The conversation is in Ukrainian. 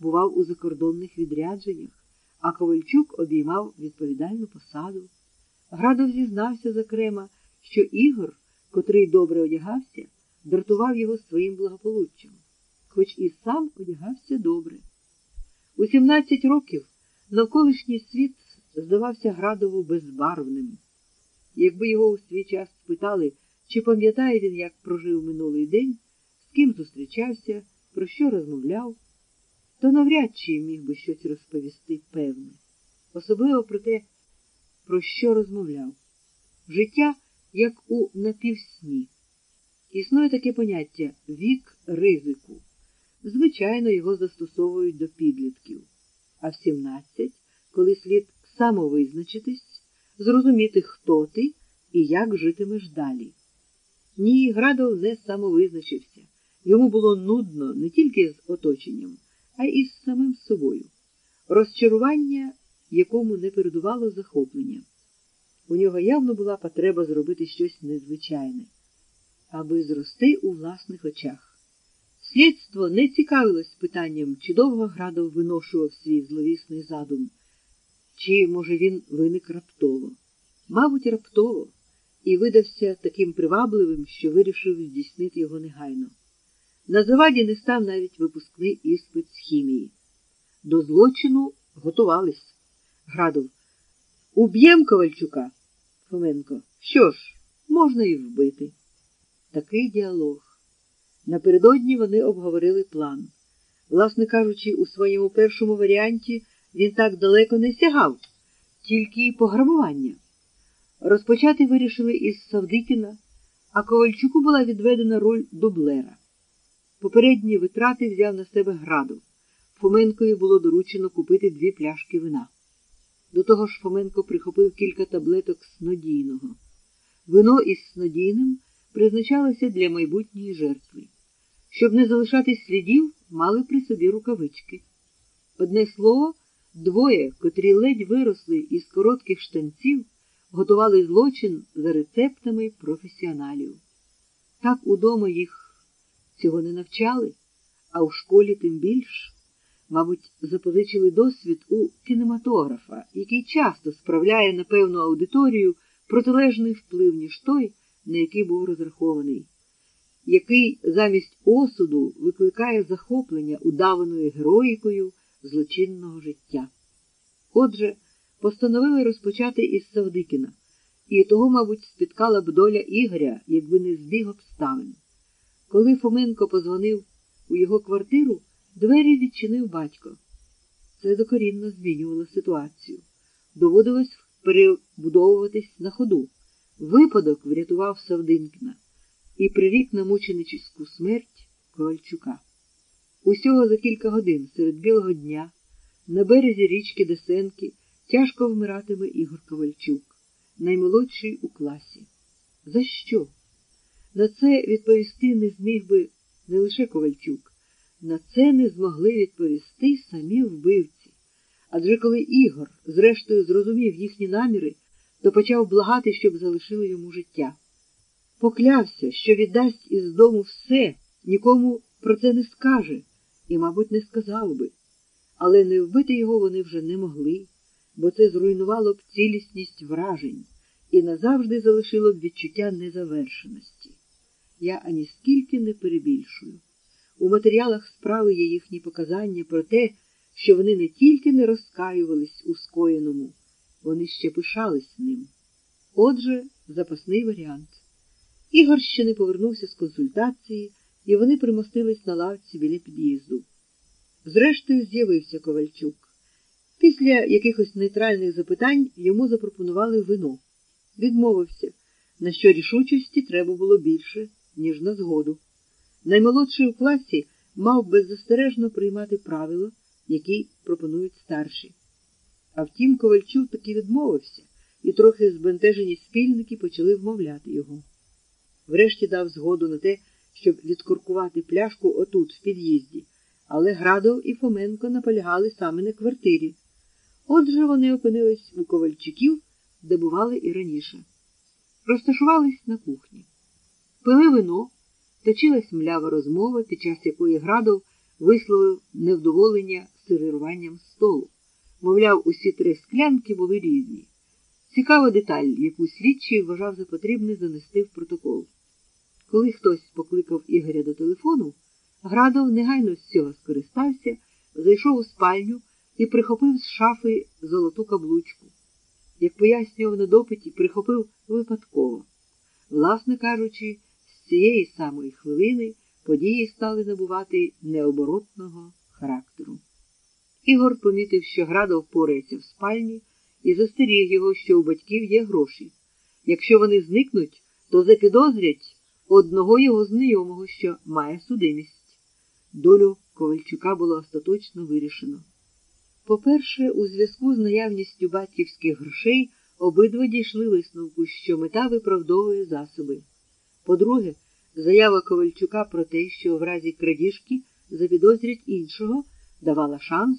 бував у закордонних відрядженнях, а Ковальчук обіймав відповідальну посаду. Градов зізнався, зокрема, що Ігор, котрий добре одягався, дратував його своїм благополуччям, хоч і сам одягався добре. У 17 років навколишній світ здавався Градову безбарвним. Якби його у свій час спитали, чи пам'ятає він, як прожив минулий день, з ким зустрічався, про що розмовляв, то навряд чи міг би щось розповісти певне, особливо про те, про що розмовляв. Життя, як у напівсні. Існує таке поняття вік ризику. Звичайно, його застосовують до підлітків, а в 17, коли слід самовизначитись, зрозуміти, хто ти і як житимеш далі. Ні, Градов не самовизначився. Йому було нудно не тільки з оточенням, а й з самим собою. Розчарування, якому не передувало захоплення. У нього явно була потреба зробити щось незвичайне, аби зрости у власних очах. Слідство не цікавилось питанням, чи довго Градов виношував свій зловісний задум, чи, може, він виник раптово. Мабуть, раптово, і видався таким привабливим, що вирішив здійснити його негайно. На заваді не став навіть випускний іспит з хімії. До злочину готувались. Градов. Уб'єм Ковальчука. Фоменко. Що ж, можна і вбити. Такий діалог. Напередодні вони обговорили план. Власне кажучи, у своєму першому варіанті він так далеко не сягав, тільки й пограбування. Розпочати вирішили із Савдикіна, а Ковальчуку була відведена роль дублера. Попередні витрати взяв на себе граду. Фоменкові було доручено купити дві пляшки вина. До того ж Фоменко прихопив кілька таблеток снодійного. Вино із снодійним призначалося для майбутньої жертви. Щоб не залишати слідів, мали при собі рукавички. Одне слово, двоє, котрі ледь виросли із коротких штанців, готували злочин за рецептами професіоналів. Так удома їх цього не навчали, а у школі тим більш, мабуть, запозичили досвід у кінематографа, який часто справляє на певну аудиторію протилежний вплив, ніж той, на який був розрахований, який замість осуду викликає захоплення удаваною героїкою злочинного життя. Отже, постановили розпочати із Савдикіна, і того, мабуть, спіткала б доля Ігоря, якби не збіг обставин. Коли Фоменко позвонив у його квартиру, двері відчинив батько. Це докорінно змінювало ситуацію. Доводилось перебудовуватись на ходу. Випадок врятував Савдинкіна і прирік на мученичську смерть Ковальчука. Усього за кілька годин серед білого дня на березі річки Десенки тяжко вмиратиме Ігор Ковальчук, наймолодший у класі. За що? На це відповісти не зміг би не лише Ковальчук, на це не змогли відповісти самі вбивці. Адже коли Ігор, зрештою, зрозумів їхні наміри, то почав благати, щоб залишили йому життя. Поклявся, що віддасть із дому все, нікому про це не скаже, і, мабуть, не сказав би. Але не вбити його вони вже не могли, бо це зруйнувало б цілісність вражень і назавжди залишило б відчуття незавершеності. Я ані скільки не перебільшую. У матеріалах справи є їхні показання про те, що вони не тільки не розкаювались у скоєному, вони ще пишались ним. Отже, запасний варіант. Ігор ще не повернувся з консультації, і вони примостились на лавці біля під'їзду. Зрештою, з'явився Ковальчук. Після якихось нейтральних запитань йому запропонували вино. Відмовився, на що рішучості треба було більше, ніж на згоду. Наймолодший у класі мав беззастережно приймати правила, які пропонують старші. А втім, Ковальчук таки відмовився, і трохи збентежені спільники почали вмовляти його. Врешті дав згоду на те, щоб відкуркувати пляшку отут, в під'їзді, але Градов і Фоменко наполягали саме на квартирі. Отже, вони опинились у Ковальчуків, де бували і раніше. Розташувались на кухні. Пили вино, точилась млява розмова, під час якої Градов висловив невдоволення сервіруванням столу. Мовляв, усі три склянки були різні. Цікава деталь, яку слідчий вважав за потрібне занести в протокол. Коли хтось покликав Ігоря до телефону, Градов негайно з цього скористався, зайшов у спальню і прихопив з шафи золоту каблучку. Як пояснював на допиті, прихопив випадково. Власне кажучи, цієї самої хвилини події стали набувати необоротного характеру. Ігор помітив, що Градов порається в спальні і застеріг його, що у батьків є гроші. Якщо вони зникнуть, то запідозрять одного його знайомого, що має судимість. Долю Ковальчука було остаточно вирішено. По-перше, у зв'язку з наявністю батьківських грошей обидва дійшли висновку, що мета виправдовує засоби. По-друге, заява Ковальчука про те, що в разі крадіжки запідозрять іншого, давала шанс